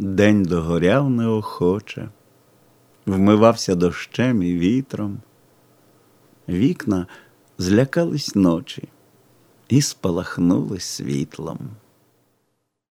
День догоряв неохоче, вмивався дощем і вітром. Вікна злякались ночі і спалахнули світлом.